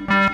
Bye.